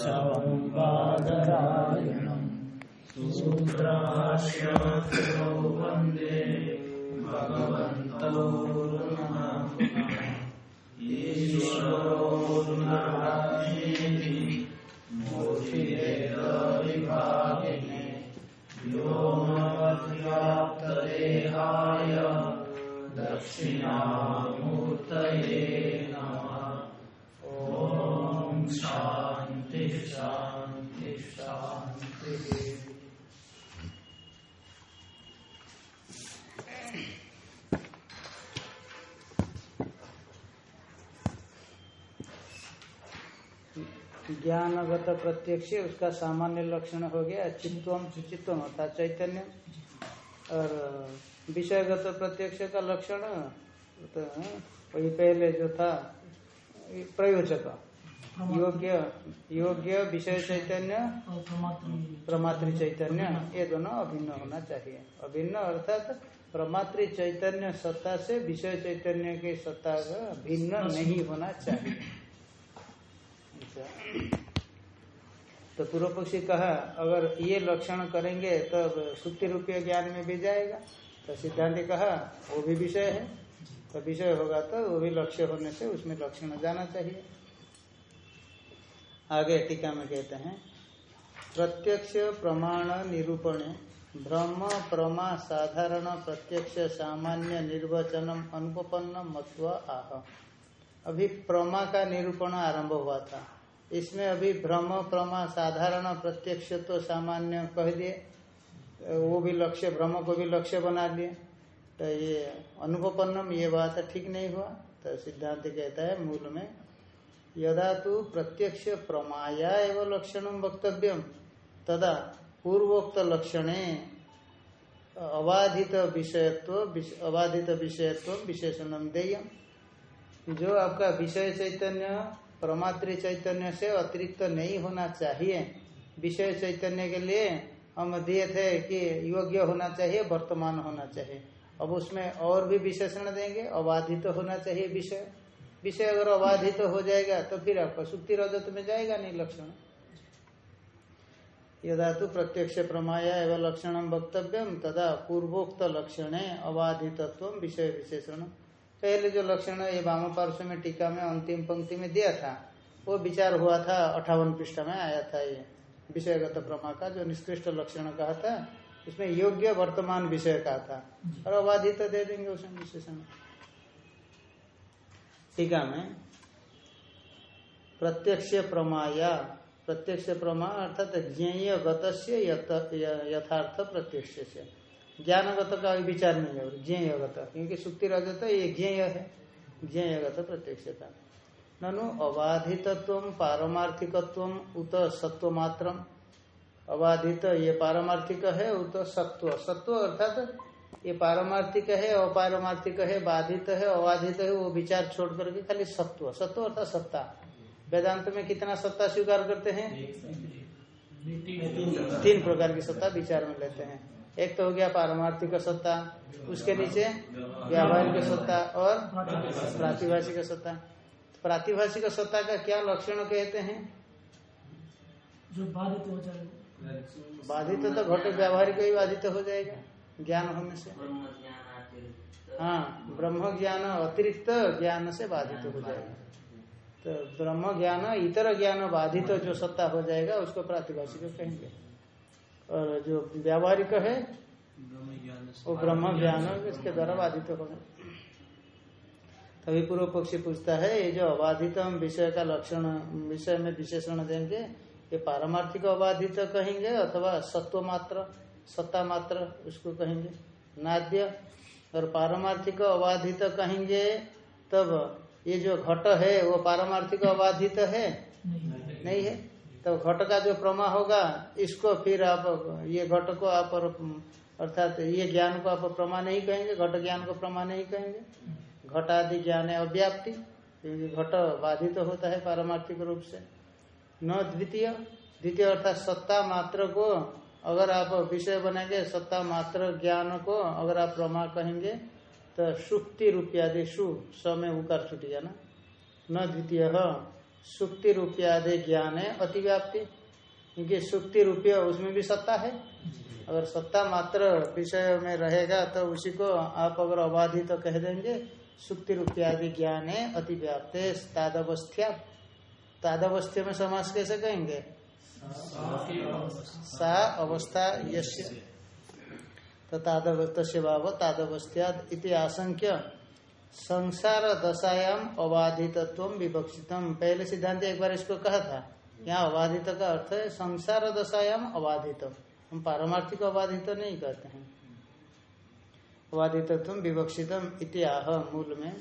संवादरायणम् सूत्रभाष्यकृतौ वंदे भगवन्तौ ईश्वरो गुरुरात्मेति मूर्तिभेदविभागिने दक्षिणामूर्तये नमः। ॐ ज्ञानगत प्रत्यक्ष उसका सामान्य लक्षण हो गया, चित्तम चित्तम अर्थात चैतन्य। और विषयगत प्रत्यक्ष का लक्षण तो वही पहले जो था, प्रयोजक। योग्य योग्य विषय चैतन्य प्रमातृ चैतन्य, ये दोनों अभिन्न होना चाहिए। अभिन्न अर्थात प्रमात्र चैतन्य सत्ता से विषय चैतन्य के सत्ता का भिन्न नहीं होना चाहिए। तो पूर्व पक्षी कहा, अगर ये लक्षण करेंगे तो सुक्ति रूपीय ज्ञान में भी जाएगा। तो सिद्धांत कहा, वो भी विषय है। तो विषय होगा तो वो भी लक्ष्य होने से उसमें लक्षण जाना चाहिए। आगे टीका में कहते हैं, प्रत्यक्ष प्रमाण निरूपण, ब्रह्म प्रमा साधारण प्रत्यक्ष सामान्य निर्वचनम अनुपन्न मत्व आह अभी प्रमा का निरूपण आरंभ हुआ था। इसमें अभी ब्रह्म प्रमा साधारण प्रत्यक्ष तो सामान्य कह दिए। वो भी लक्ष्य, ब्रह्म को भी लक्ष्य बना दिए। तो ये अनुपन्नम ये बात ठीक नहीं हुआ। तो सिद्धांत कहता है, मूल में यदा तो प्रत्यक्ष प्रमाया एवं लक्षण वक्तव्यम तदा पूर्वोक्त लक्षणे अबाधित विषयत्व अबाधित विषयत्व विशेषणम देयम। जो आपका विषय चैतन्य, प्रमात्र चैतन्य से अतिरिक्त नहीं होना चाहिए, विषय चैतन्य के लिए हम दिए थे कि योग्य होना चाहिए, वर्तमान होना चाहिए। अब उसमें और भी विशेषण देंगे, अबाधित होना चाहिए विषय। विषय अगर अबाधित तो हो जाएगा तो फिर आपका सुक्ति रजत में जाएगा नहीं लक्षण। यदा तो प्रत्यक्ष प्रमाया एवं लक्षण वक्तव्य, तदा पूर्वोक्त लक्षण अबाधितत्व विषय विशेषण। पहले जो लक्षण ये वाम पार्श्व में टीका में अंतिम पंक्ति में दिया था, वो विचार हुआ था, अठावन पृष्ठ में आया था ये विषयगत प्रमा का, जो निष्कृष्ट लक्षण कहा था, इसमें योग्य वर्तमान विषय कहा था। और अबाधित दे देंगे उसमें विशेषण। टीका में प्रत्यक्ष प्रमाया, प्रत्यक्ष प्रमा अर्थात ज्ञेय गत यथार्थ प्रत्यक्ष से ज्ञानगत का विचार नहीं है, ज्ञेयगत, क्योंकि सुक्ति रजत ये ज्ञेय है। ज्ञेयगत प्रत्यक्ष का ननु अबाधितत्व, पारमार्थिकत्व, उत सत्व मात्र अबाधित ये पारमार्थिक है, उत सत्व सत्व अर्थात ये पारमार्थिक है अपारमार्थिक है बाधित है अबाधित है वो विचार छोड़ करके खाली सत्व सत्व अर्थात सत्ता। वेदांत में कितना सत्ता स्वीकार करते हैं? तीन प्रकार की सत्ता विचार में लेते हैं। एक तो हो गया पारमार्थिक सत्ता उसके नीचे व्यावहारिक सत्ता और प्रातिभाषिक सत्ता। प्रातिभाषिक सत्ता का क्या लक्षण कहते हैं? जो बाधित हो जाए। बाधित तो घट व्यावहारिक ही बाधित हो जाएगा। ज्ञान होने से। हाँ ब्रह्म ज्ञान अतिरिक्त ज्ञान से बाधित हो जाएगा। तो ब्रह्म ज्ञान इतर ज्ञान बाधित जो सत्ता हो जाएगा, उसको प्रातिभाषिक कहेंगे। और जो व्यावहारिक है, वो ब्रह्म ज्ञान इसके द्वारा बाधित होगा। तभी पूर्व पक्षी पूछता है, ये जो अबाधित हम विषय का लक्षण, विषय में विशेषण देंगे, ये पारमार्थिक अबाधित कहेंगे अथवा सत्व मात्र? सत्ता मात्र उसको कहेंगे। नाद्य और पारमार्थिक अबाधित कहेंगे, तब ये जो घट है, वो पारमार्थिक अबाधित है? नहीं है। तो घट का जो प्रमा होगा, इसको फिर आप, ये घट को आप अर्थात ये ज्ञान को आप प्रमा नहीं कहेंगे, घट ज्ञान को प्रमा नहीं कहेंगे। घट आदि ज्ञान है अव्याप्ति, क्योंकि घट बाधित तो होता है पारमार्थिक रूप से। न द्वितीय द्वितीय अर्थात सत्ता मात्र को अगर आप विषय बनेंगे, सत्ता मात्र ज्ञान को अगर आप प्रमा कहेंगे तो सुक्ति रूपयादि सु स में उकार छुट गया ना। न द्वितीय सुक्ति रूपयादि ज्ञान है अतिव्याप्ति। क्योंकि सुक्ति रूपया उसमें भी सत्ता है। अगर सत्ता मात्र विषय में रहेगा तो उसी को आप अगर अबाधित तो कह देंगे सुक्ति रूपयादि ज्ञान है अतिव्याप्त, तादवस्थ्या। तादवस्थ्य में समास कैसे कहेंगे? सा अवस्था यश्य तो तादवस्थ से भाव तादवस्थ्याद इति आशंक्य संसार दशायाम अबाधितत्व विवक्षितम पहले सिद्धांत एक बार इसको कहा था। यहाँ अबाधित का अर्थ है संसार दशायाम अबाधित हम पारमार्थिक अबाधित नहीं कहते हैं। अबाधितत्व विवक्षितम इतिहाह मूल में।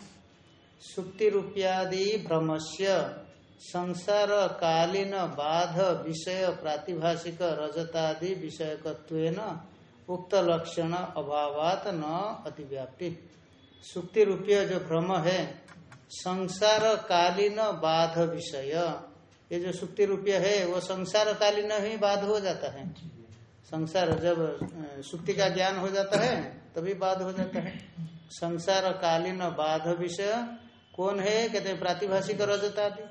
सुक्ति रूपयादि भ्रमस्य संसार कालीन बाध विषय प्रातिभाषिक रजतादि विषयकत्वेन उक्त लक्षण अभावात न अतिव्याप्ति। सुक्ति रूपीय जो भ्रम है संसार कालीन बाध विषय, ये जो सुक्ति रूपीय है, वो संसार कालीन ही बाध हो जाता है। संसार जब सुक्ति का ज्ञान हो जाता है, तभी बाध हो जाता है। संसार कालीन बाध विषय, कौन है? कहते प्रातिभाषिक रजत आदि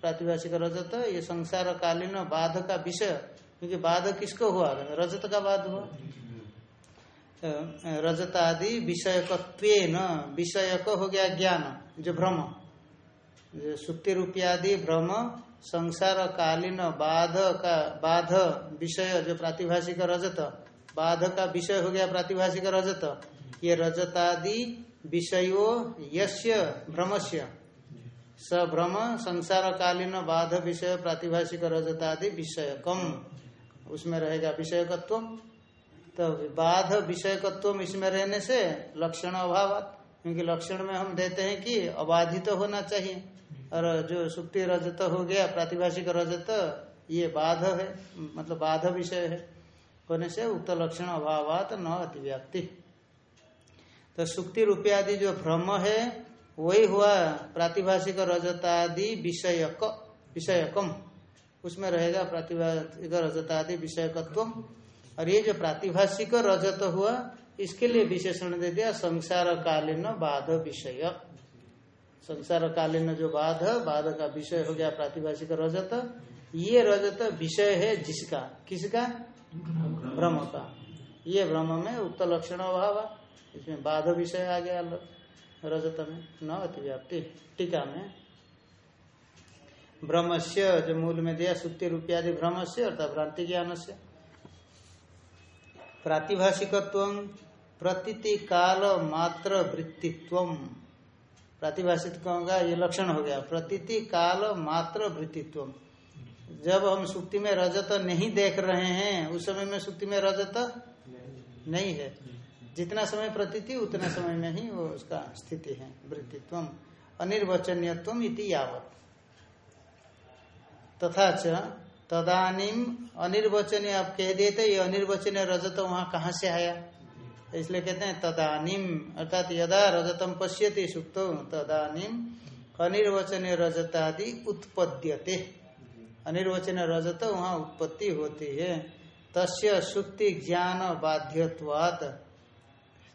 प्रातिभाषिक रजत, ये संसार कालीन बाध का विषय, क्योंकि बाध किसको हुआ? रजत का बाध हुआ। रजत आदि विषयकत्व विषयक हो गया ज्ञान, जो भ्रम। जो सुक्ति रूपयादि भ्रम संसार कालीन बाध का, बाध विषय, जो प्रातिभाषिक रजत, बाध का विषय हो गया प्रातिभाषिक रजत। ये रजतादि विषयो यस्य, भ्रमस्य। स भ्रम संसार कालीन बाध, विषय, प्रातिभाषिक रजता आदि विषय कम उसमें रहेगा विषयकत्व। तो बाध विषयकत्व इसमें रहने से लक्षण अभाव, क्योंकि लक्षण में हम देते हैं कि अबाधित तो होना चाहिए। और जो सुक्ति रजत हो गया, प्रातिभाषिक रजत, ये बाध है मतलब बाध विषय है। होने से उक्त लक्षण अभावात न अतिव्याप्ति। तो सुक्ति रूपयादि जो भ्रम है वही हुआ प्रातिभाषिक रजतादि विषयक, विषयकम। उसमें रहेगा प्रातिभाषिक रजतादि विषयकत्व और ये जो प्रातिभाषिक रजत हुआ, इसके लिए विशेषण दे दिया संसार कालीन बाध विषय। संसार कालीन जो बाध बाध का विषय हो गया प्रातिभाषिक रजत। ये रजत विषय है जिसका? किसका? भ्रम का। ये भ्रम में उक्त लक्षण अभाव। इसमें बाध विषय आ गया। में न अतिव्याप्ति टीका में। भ्रमस्य जो मूल में दिया सुक्ति रूपयादि भ्रमस्य अर्थात भ्रांति ज्ञान से प्रातिभाषिकत्व प्रतीति काल मात्र वृत्तित्व। प्रातिभाषिक का? ये लक्षण हो गया। प्रतीति काल मात्र वृत्तित्व। जब हम सुक्ति में रजत नहीं देख रहे हैं उस समय में सुक्ति में रजत नहीं है। जितना समय प्रतीति, उतना समय में ही वो उसका स्थिति है वृत्तित्व अनिर्वचनीयत्व इति यावत। तथा च तदानीम अनिर्वचनीय, आप कह थे ये अनिर्वचनीय रजत वहाँ कहाँ से आया? इसलिए कहते हैं तदानीम, अर्थात यदा रजतम पश्यति सुक्त तदानीम अनिर्वचनीय रजतादि उत्पद्यते। अनिर्वचनीय रजत वहाँ उत्पत्ति होती है। तस्य सुक्ति ज्ञान बाध्यवात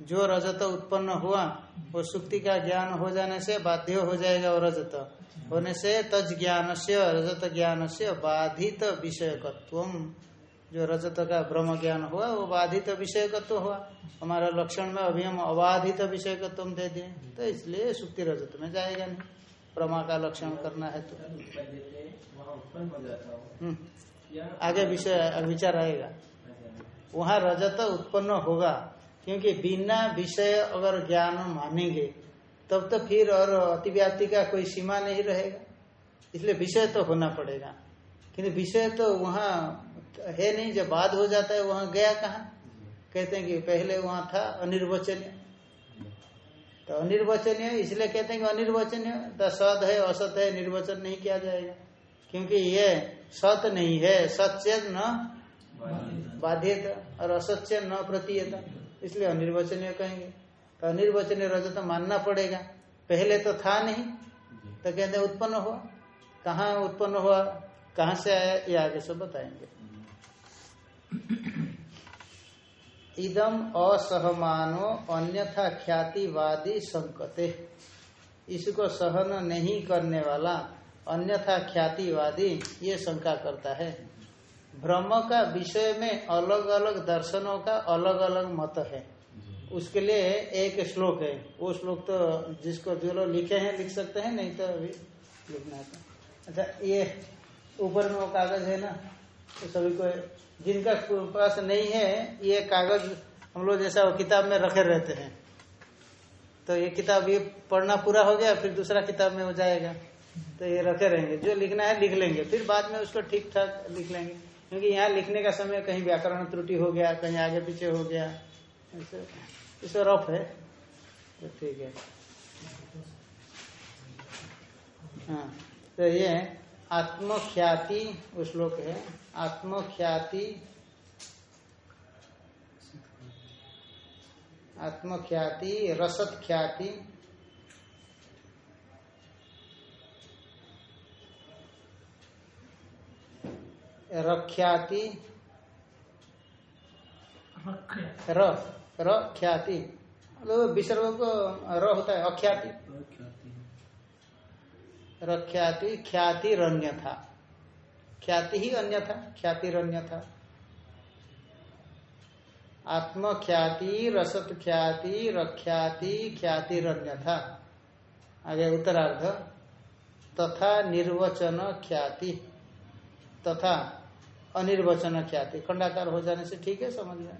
जो रजत उत्पन्न हुआ, वो सुक्ति का ज्ञान हो जाने से बाध्य हो जाएगा वो रजत। होने से तज ज्ञान से रजत ज्ञान से बाधित विषयकत्व जो रजत का ब्रह्म ज्ञान हुआ, वो बाधित विषयकत्व हुआ। हमारा लक्षण में अभी हम अबाधित विषयकत्व दे दिए। तो इसलिए सुक्ति रजत में जाएगा नहीं। प्रमा का लक्षण करना है तो। हम्म। आगे विषय, विचार आएगा। वहाँ रजत उत्पन्न होगा। क्योंकि बिना विषय अगर ज्ञान मानेंगे तब तो फिर और अतिव्याप्ति का कोई सीमा नहीं रहेगा। इसलिए विषय तो होना पड़ेगा। किंतु विषय तो वहाँ है नहीं जब बाद हो जाता है वहाँ गया कहाँ? कहते हैं कि पहले वहाँ था अनिर्वचनीय। तो अनिर्वचनीय इसलिए कहते हैं कि अनिर्वचनीय तो सद है असत है निर्वचन नहीं किया जाएगा। क्योंकि ये सत नहीं है सत्य न बाध्यता और असत्य न प्रतीयता। इसलिए अनिर्वचनीय कहेंगे। तो अनिर्वचनीय रजत तो मानना पड़ेगा। पहले तो था नहीं तो कहते उत्पन्न हुआ। कहाँ उत्पन्न हुआ, कहाँ से आया, ये आगे सब बताएँगे। इदम असहमानो अन्यथा ख्यातिवादी संकते। इसको सहन नहीं करने वाला अन्यथा ख्यातिवादी, ये शंका करता है। ब्रह्म का विषय में अलग अलग दर्शनों का अलग अलग मत है। उसके लिए एक श्लोक है। वो श्लोक तो जिसको जो लोग लिखे हैं लिख सकते हैं नहीं तो अभी लिखना है तो। अच्छा ये ऊपर में वो कागज़ है ना तो सभी को जिनका पास नहीं है ये कागज़ हम लोग जैसा वो किताब में रखे रहते हैं। तो ये किताब ये पढ़ना पूरा हो गया फिर दूसरा किताब में हो जाएगा। तो ये रखे रहेंगे। जो लिखना है लिख लेंगे। फिर बाद में उसको ठीक ठाक लिख लेंगे। क्योंकि यहाँ लिखने का समय कहीं व्याकरण त्रुटि हो गया, कहीं आगे पीछे हो गया, ऐसे। इसे रफ है। तो ठीक है। हाँ तो ये आत्मख्याति वो श्लोक है। आत्मख्याति आत्मख्याति रसत ख्याति रख्याति। रखे र र ख्याति। मतलब विसर्ग को र होता है अख्याति। रख्याति। ख्याति रण्य था ख्याति ही अन्य था ख्याति रण्य था आत्म ख्याति रसत ख्याति रख्याति ख्याति रण्य था आगे उत्तरार्ध। तथा निर्वचन ख्याति। तथा अनिर्वचन ख्याति खंडाकार हो जाने से ठीक है, समझ में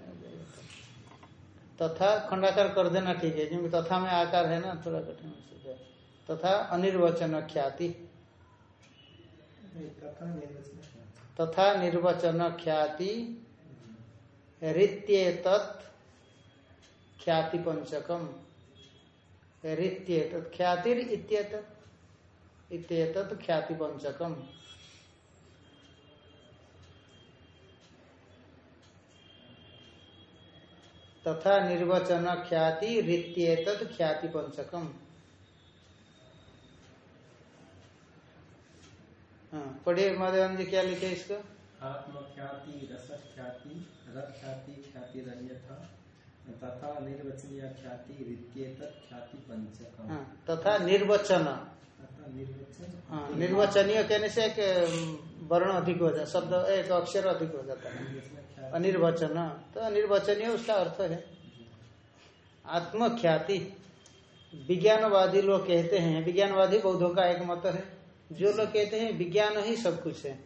तथा खंडाकार कर देना ठीक है, क्योंकि तथा में आकार है ना, थोड़ा कठिन हो तथा अनिर्वचन ख्याति तथा निर्वचन ख्याति रित्येत ख्याति पंचकम रित्येत ख्यातिर इत्येत इत्येतत् ख्याति पंचकम तथा निर्वचन ख्याति रित्येतत् ख्याति पंचकम हाँ पढ़िए माधवन जी क्या लिखे इसको? आत्मख्याति रसख्याति रख्याति ख्याति रन्यथा तथा निर्वचनीय ख्याति रित्येत ख्याति पंचकम हाँ तथा निर्वचन। निर्वचन। हाँ निर्वचनीय कहने से एक वर्ण अधिक हो जाता शब्द एक अक्षर अधिक हो जाता है। अनिर्वचन तो अनिर्वचनीय उसका अर्थ है। आत्मख्याति। विज्ञानवादी लोग कहते हैं, विज्ञानवादी बौद्धों का एक मत है। जो लोग कहते हैं, विज्ञान ही सब कुछ है।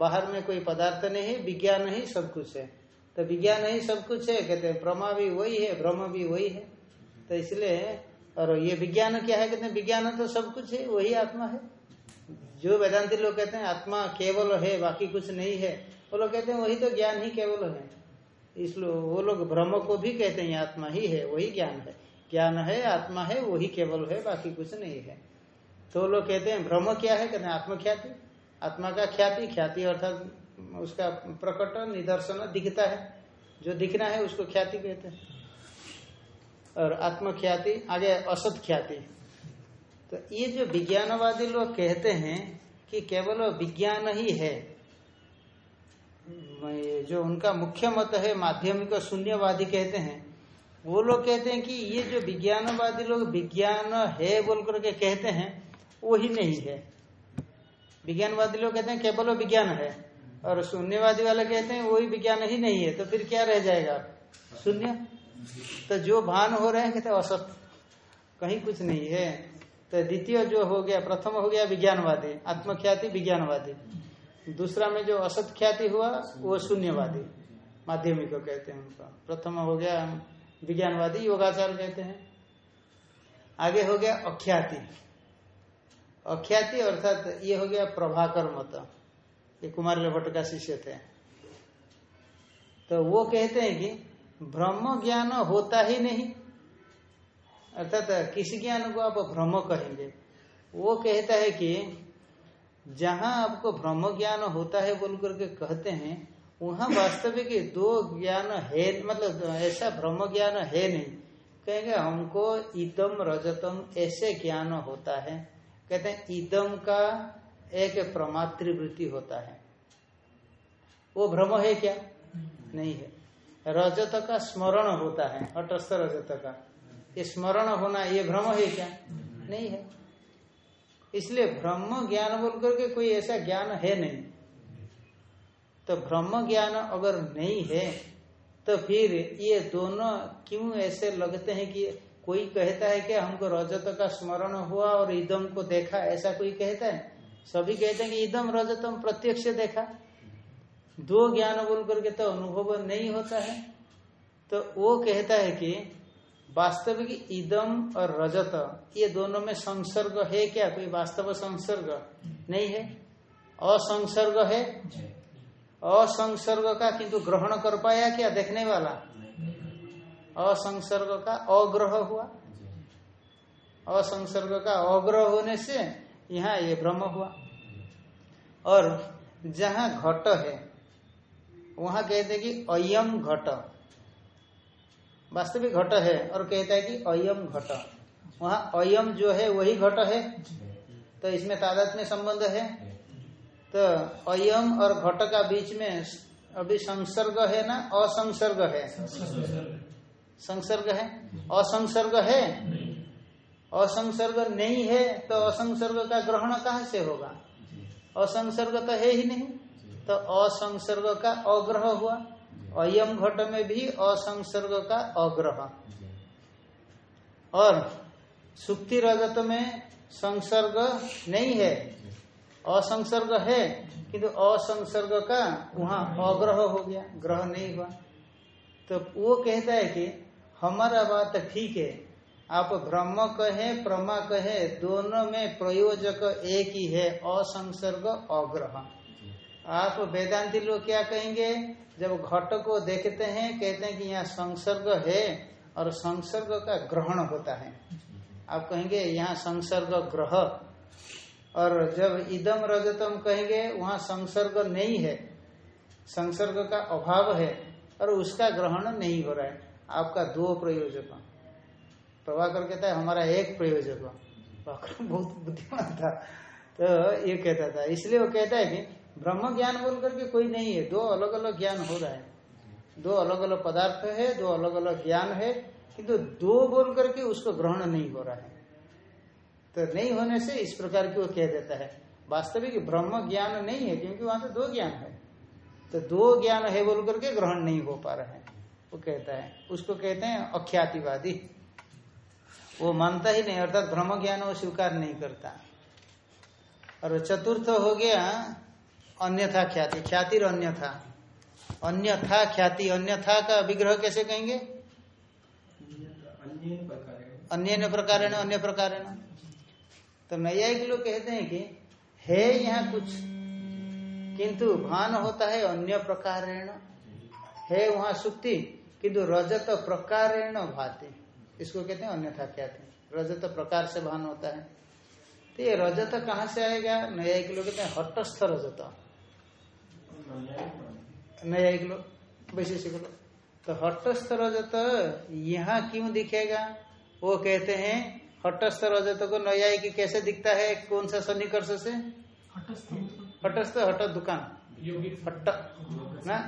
बाहर में कोई पदार्थ नहीं है विज्ञान ही सब कुछ है। तो विज्ञान ही सब कुछ है, कहते हैं प्रमा भी वही है, ब्रह्म भी वही है। तो इसलिए, और ये विज्ञान क्या है, कहते हैं, विज्ञान तो सब कुछ है, वही आत्मा है। जो वेदांति लोग कहते हैं, आत्मा केवल है, बाकी कुछ नहीं है। वो लोग कहते हैं, वही तो ज्ञान ही केवल है। इसलिए वो लोग ब्रह्म को भी कहते हैं, आत्मा ही है, वही ज्ञान है। ज्ञान है, आत्मा है, वही केवल है, बाकी कुछ नहीं है। तो लोग कहते हैं, ब्रह्म क्या है? कहते हैं, आत्मख्याति। आत्मा का ख्याति ख्याति अर्थात उसका प्रकट निदर्शन दिखता है। जो दिखना है उसको ख्याति कहते हैं। और आत्मख्याति, आगे असत ख्याति तो ये जो विज्ञानवादी लोग कहते हैं कि केवल विज्ञान ही है जो उनका मुख्य मत है, माध्यमिक शून्यवादी कहते हैं, वो लोग कहते हैं कि ये जो विज्ञानवादी लोग विज्ञान है बोल करके कहते हैं, वो ही नहीं है। विज्ञानवादी लोग कहते हैं केवल विज्ञान है, और शून्यवादी वाले कहते हैं वही विज्ञान ही नहीं है तो फिर क्या रह जाएगा? शून्य? तो जो भान हो रहे हैं, कहते असत। कहीं कुछ नहीं है। तो द्वितीय जो हो गया, प्रथम हो गया विज्ञानवादी, आत्मख्याति विज्ञानवादी। दूसरा में जो असत ख्याति हुआ, वो शून्यवादी, माध्यमिक कहते हैं उनका। प्रथम हो गया विज्ञानवादी योगाचार कहते हैं। आगे हो गया अख्याति। अख्याति अर्थात ये हो गया प्रभाकर मत, ये कुमार भट्ट का शिष्य थे। तो वो कहते हैं कि ब्रह्म ज्ञान होता ही नहीं। अर्थात किसी ज्ञान को आप ब्रह्म कहेंगे। वो कहता है कि जहाँ आपको ब्रह्म ज्ञान होता है बोल करके कहते हैं, वहाँ वास्तविक दो ज्ञान है मतलब ऐसा ब्रह्म ज्ञान है नहीं। कहेंगे, हमको इदम रजतम ऐसे ज्ञान होता है। कहते हैं, इदम का एक प्रमातृवृत्ति होता है। वो भ्रम है क्या? नहीं है। रजत का स्मरण होता है, अटस्थ रजत का। ये स्मरण होना, ये भ्रम है क्या? नहीं है। इसलिए ब्रह्म ज्ञान बोल करके कोई ऐसा ज्ञान है नहीं। तो ब्रह्म ज्ञान अगर नहीं है तो फिर ये दोनों क्यों ऐसे लगते हैं कि कोई कहता है कि हमको रजत का स्मरण हुआ और इदम को देखा, ऐसा कोई कहता है? सभी कहते हैं कि इदम रजतम प्रत्यक्ष देखा। दो ज्ञान बोल करके तो अनुभव नहीं होता है। तो वो कहता है कि वास्तविक इदम और रजत ये दोनों में संसर्ग है क्या? कोई वास्तव संसर्ग नहीं है। असंसर्ग है। असंसर्ग का किंतु ग्रहण कर पाया क्या? देखने वाला। असंसर्ग का अग्रह हुआ। असंसर्ग का अग्रह होने से यहाँ ये ब्रह्म हुआ। और जहाँ घट है वहाँ कहते कि अयम घट। वास्तविक घट है और कहता है कि अयम घट। वहाँ अयम जो है, वही घट है। तो इसमें तादात में संबंध है। तो अयम और घट का बीच में अभी संसर्ग है ना, असंसर्ग है। संसर्ग है? असंसर्ग है? असंसर्ग नहीं है तो असंसर्ग का ग्रहण कहाँ से होगा? असंसर्ग तो है ही नहीं। तो असंसर्ग का अग्रह हुआ। अयम घट में भी असंसर्ग का अग्रह। और सुक्ति रजत में संसर्ग नहीं है। असंसर्ग है, किंतु असंसर्ग का वहाँ अग्रह हो गया, ग्रह नहीं हुआ। तो वो कहता है कि हमारा बात ठीक है। आप ब्रह्म कहे, प्रमा कहे, दोनों में प्रयोजक एक ही है, असंसर्ग, अग्रह। आप वेदांति लोग क्या कहेंगे? जब घट को देखते हैं, कहते हैं कि यहाँ संसर्ग है और संसर्ग का ग्रहण होता है। आप कहेंगे, यहाँ संसर्ग ग्रह। और जब इदम रजतम कहेंगे, वहाँ संसर्ग नहीं है। संसर्ग का अभाव है और उसका ग्रहण नहीं हो रहा है। आपका दो प्रयोजक। प्रभाकर कहता है, हमारा एक प्रयोजक। प्रभाकर बहुत बुद्धिमान था। तो ये कहता था। इसलिए वो कहता है कि ब्रह्म ज्ञान बोल करके कोई नहीं है। दो अलग अलग ज्ञान हो रहा है। दो अलग अलग पदार्थ है, दो अलग अलग ज्ञान है, किंतु दो बोल करके उसको ग्रहण नहीं हो रहा है। तो नहीं होने से इस प्रकार की वो कह देता है। वास्तविक ब्रह्म ज्ञान नहीं है, क्योंकि वहाँ तो दो ज्ञान है। तो दो ज्ञान है बोल करके ग्रहण नहीं हो पा रहे है। वो कहता है, उसको कहते हैं अख्यातिवादी। वो मानता ही नहीं, अर्थात ब्रह्म ज्ञान वो स्वीकार नहीं करता। और चतुर्थ हो गया अन्यथा ख्याति। ख्याति अन्यथा। अन्यथा ख्याति, अन्यथा का विग्रह कैसे कहेंगे? अन्य प्रकार अन्य प्रकार अन्य प्रकार तो नैयायिक लोग कहते हैं कि है यहाँ कुछ, किंतु भान होता है अन्य प्रकार है वहाँ सुक्ति, किंतु रजत प्रकारेण भाति। इसको कहते हैं अन्यथा ख्याति। रजत प्रकार से भान होता है। तो ये रजत कहाँ से आएगा? न्यायिक लोग कहते हैं हटस्थ रजत। न्यायिक लोग वैशेषिक लोग तो हटस्थ रजत यहाँ क्यों दिखेगा? वो कहते हैं हटस्थ रजत को न्यायिक कैसे दिखता है? कौन सा सन्निकर्ष से? हटस्थ। हट दुकान। हट। ना?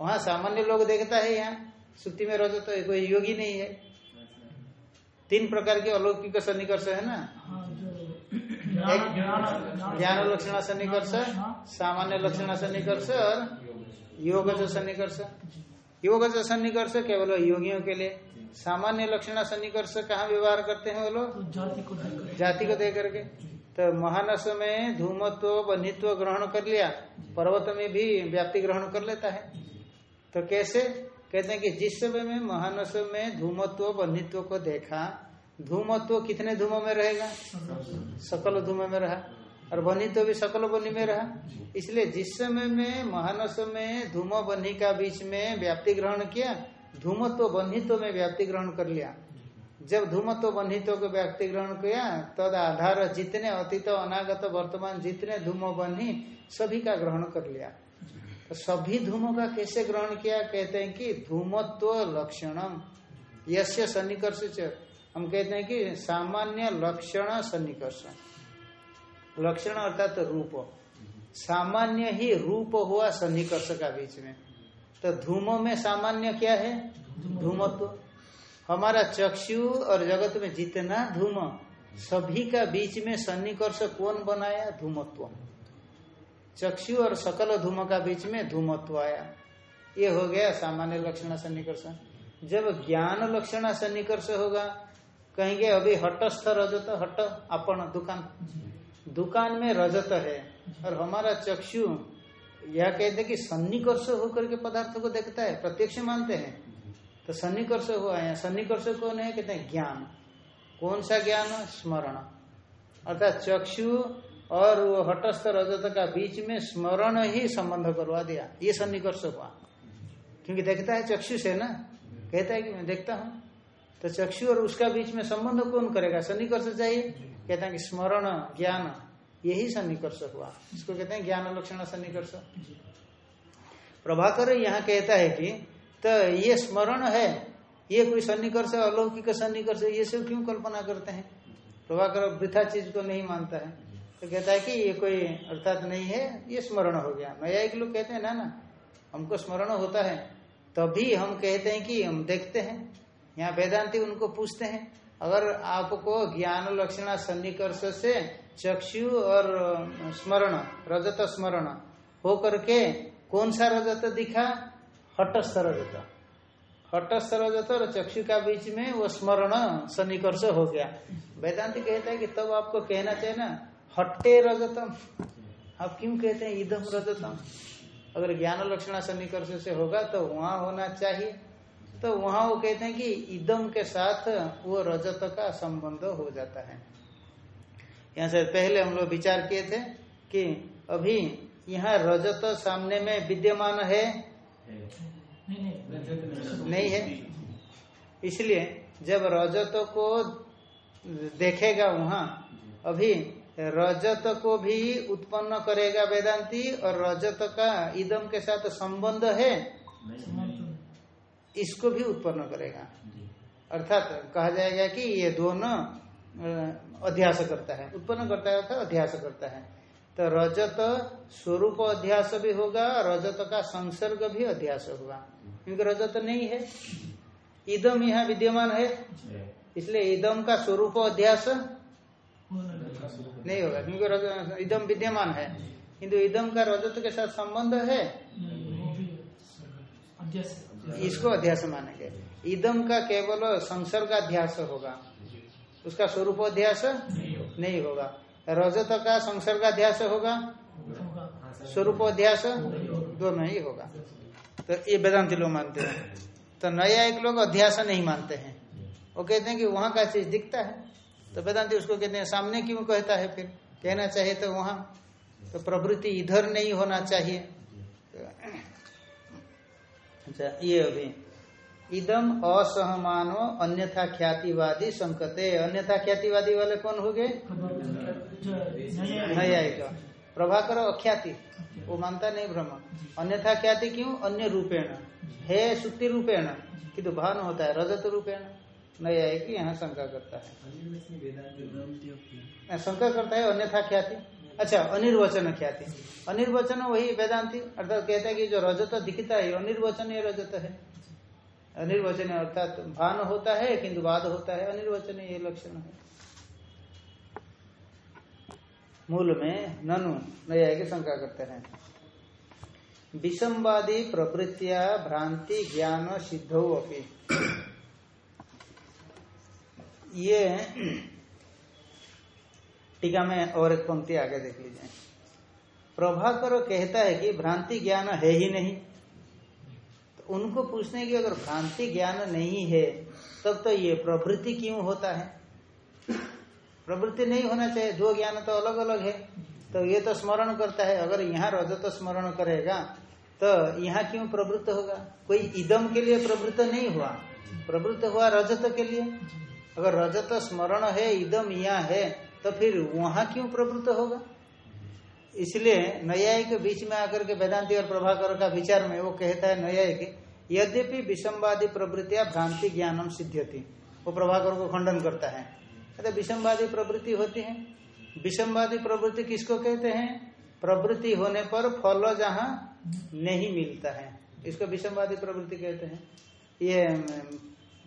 वहाँ सामान्य लोग देखता है यहाँ। सुक्ति में रजत कोई योगी नहीं है। तीन प्रकार के अलौकिक सन्निकर्ष है ना? हाँ एक ज्ञान लक्षण सन्निकर्ष सामान्य लक्षण सन्निकर्ष और योग सन्निकर्ष योग सन्निकर्ष केवल योगियों के लिए। सामान्य लक्षण सन्निकर्ष कहाँ व्यवहार करते हैं वो लोग? तो जाति को दे करके। तो महानस में धूमत्व बन्हित्व ग्रहण कर लिया पर्वत में भी व्याप्ति ग्रहण कर लेता है। तो कैसे? कहते हैं कि जिस समय में महानस में धूमत्व बन्हित्व को देखा धूमत्व कितने धूमों में रहेगा? सकल धूम में रहा। और बन्हित्व भी सकल बनी में रहा। इसलिए जिस समय में, महानस में, धूम बन्ही का बीच में व्याप्ति ग्रहण किया धूमत्व बन्हित्व में व्याप्ति ग्रहण कर लिया। जब धूमत्व बन्हित्व को व्याप्ति ग्रहण किया, तद आधार जितने अतीत, अनागत, वर्तमान जितने धूम बन्ही सभी का ग्रहण कर लिया। तो सभी धूमों का कैसे ग्रहण किया? कहते हैं कि धूमत्व लक्षणम। यश सन्निकर्ष हम कहते हैं कि सामान्य लक्षण सन्निकर्ष। लक्षण अर्थात तो रूप। सामान्य ही रूप हुआ सन्निकर्ष का बीच में। तो धूमों में सामान्य क्या है? धूमत्व। हमारा चक्षु और जगत में जितना धूम, सभी का बीच में सन्निकर्ष कौन बनाया? धूमत्व। चक्षु और सकल धूम का बीच में धूमत्व आया। ये हो गया सामान्य लक्षण सन्निकर्ष। जब ज्ञान लक्षण सन्निकर्ष होगा, कहेंगे अभी हटस्थ रजत, हट अपन दुकान। दुकान में रजत है और हमारा चक्षु यह कहते हैं कि सन्निकर्ष होकर के पदार्थ को देखता है, प्रत्यक्ष मानते हैं। तो सन्निकर्ष हुआ यहाँ सन्निकर्ष कौन है? कहते हैं ज्ञान। कौन सा ज्ञान? स्मरण। अर्थात चक्षु और वो हटस्थ रजत का बीच में स्मरण ही संबंध करवा दिया। ये सन्निकर्ष हुआ। क्योंकि देखता है चक्षु से ना? कहता है कि मैं देखता हूँ। तो चक्षु और उसका बीच में संबंध कौन करेगा? सन्निकर्ष चाहिए। कहते हैं कि स्मरण ज्ञान यही सन्निकर्ष हुआ। इसको कहते हैं ज्ञान लक्षण सन्निकर्ष। प्रभाकर यहाँ कहता है कि तो ये स्मरण है ये कोई सन्निकर्ष अलौकिक सन्निकर्ष ये सब क्यों कल्पना करते हैं? प्रभाकर वृथा चीज़ को नहीं मानता है। तो कहता है कि ये कोई अर्थात नहीं है ये स्मरण हो गया। नया एक लोग कहते हैं ना ना हमको स्मरण होता है। तभी हम कहते हैं कि हम देखते हैं यहाँ वेदांति उनको पूछते हैं अगर आपको ज्ञान लक्षण सन्निकर्ष से चक्षु और स्मरण, रजत स्मरण हो करके कौन सा रजत दिखा? हटस्थ रजत। हटस्थ रजत और चक्षु का बीच में वो स्मरण सन्निकर्ष हो गया। वेदांति कहता है कि तब आपको कहना चाहिए ना, हट्टे रजतम। आप क्यों कहते हैं, इदम रजतम? अगर ज्ञान लक्षण सन्निकर्ष से होगा तो वहाँ होना चाहिए। तो वहाँ वो कहते हैं कि इदम के साथ वो रजत का संबंध हो जाता है। यहाँ से पहले हम लोग विचार किए थे कि अभी यहाँ रजत सामने में विद्यमान है? नहीं है। इसलिए जब रजत को देखेगा वहाँ अभी रजत को भी उत्पन्न करेगा वेदांती और रजत का इदम के साथ संबंध है? इसको भी उत्पन्न करेगा। अर्थात कहा जाएगा कि ये दोनों अध्यास करता है। उत्पन्न करता है अर्थात अध्यास करता है। तो रजत स्वरूप अध्यास भी होगा रजत का संसर्ग भी अध्यास होगा। क्योंकि रजत नहीं है। इदम यहाँ विद्यमान है। इसलिए इदम का स्वरूप अध्यास नहीं होगा क्योंकि इदम विद्यमान है। किंतु इदम का रजत के साथ संबंध है। इसको अध्यास मानेंगे। इदम का केवल संसर्ग अध्यास होगा। उसका स्वरूप अध्यास नहीं होगा। रजत का संसर्ग अध्यास होगा? स्वरूप अध्यास दोनों ही होगा। तो ये वेदांति लोग मानते हैं। तो नया एक लोग अध्यास नहीं मानते हैं। वो कहते हैं कि वहाँ का चीज़ दिखता है। तो वेदांति उसको कहते हैं, सामने क्यों कहता है फिर? कहना चाहिए तो वहाँ। तो प्रवृत्ति इधर नहीं होना चाहिए। अच्छा ये अभी। इदम असहमानो अन्यथा ख्यातिवादी संकते। अन्यथा ख्यातिवादी वाले कौन हो गए? न्यायिक प्रभाकर अख्याति वो मानता नहीं ब्रह्म। अन्यथा ख्याति क्यों? अन्य रूपेण। है सुक्ति रूपेण। किंतु भान होता है रजत रूपेण। न्यायिक यहाँ शंका करता है शंका करता है अन्यथा ख्याति। अच्छा अनिर्वचन ख्याति। अनिर्वचन वही वेदांति, अर्थात कहता है कि जो रजत दिखता है अनिर्वचन ये रजत है। अनिर्वचन अर्थात भान होता है, किंतु वाद होता है, अनिर्वचन ये लक्षण है। मूल में ननु, नया की शंका करते हैं। विषमवादी प्रवृत्तिया भ्रांति, ज्ञान, सिद्धो अपनी ये टीका में और एक पंक्ति आगे देख लीजिए। प्रभाकर कहता है कि भ्रांति ज्ञान है ही नहीं। तो उनको पूछने की अगर भ्रांति ज्ञान नहीं है, तब तो ये प्रवृत्ति क्यों होता है? प्रवृत्ति नहीं होना चाहिए जो ज्ञान तो अलग अलग है। तो ये तो स्मरण करता है, अगर यहाँ रजत तो स्मरण करेगा तो यहाँ क्यों प्रवृत्त होगा? कोई इदम के लिए प्रवृत्त नहीं हुआ। प्रवृत्त हुआ रजत के लिए। अगर रजत स्मरण है, इदम यहाँ है तो फिर वहाँ क्यों प्रवृत्त होगा? इसलिए न्यायिक के बीच में आकर के वेदांति और प्रभाकर का विचार में वो कहता है न्यायिक यद्यपि विषमवादी प्रवृत्तियाँ भ्रांति ज्ञानम सिद्ध्यति। वो प्रभाकर को खंडन करता है। कहते विषमवादी प्रवृत्ति होती है। विषमवादी प्रवृत्ति किसको कहते हैं? प्रवृत्ति होने पर फल जहाँ नहीं मिलता है। इसको विषमवादी प्रवृत्ति कहते हैं। ये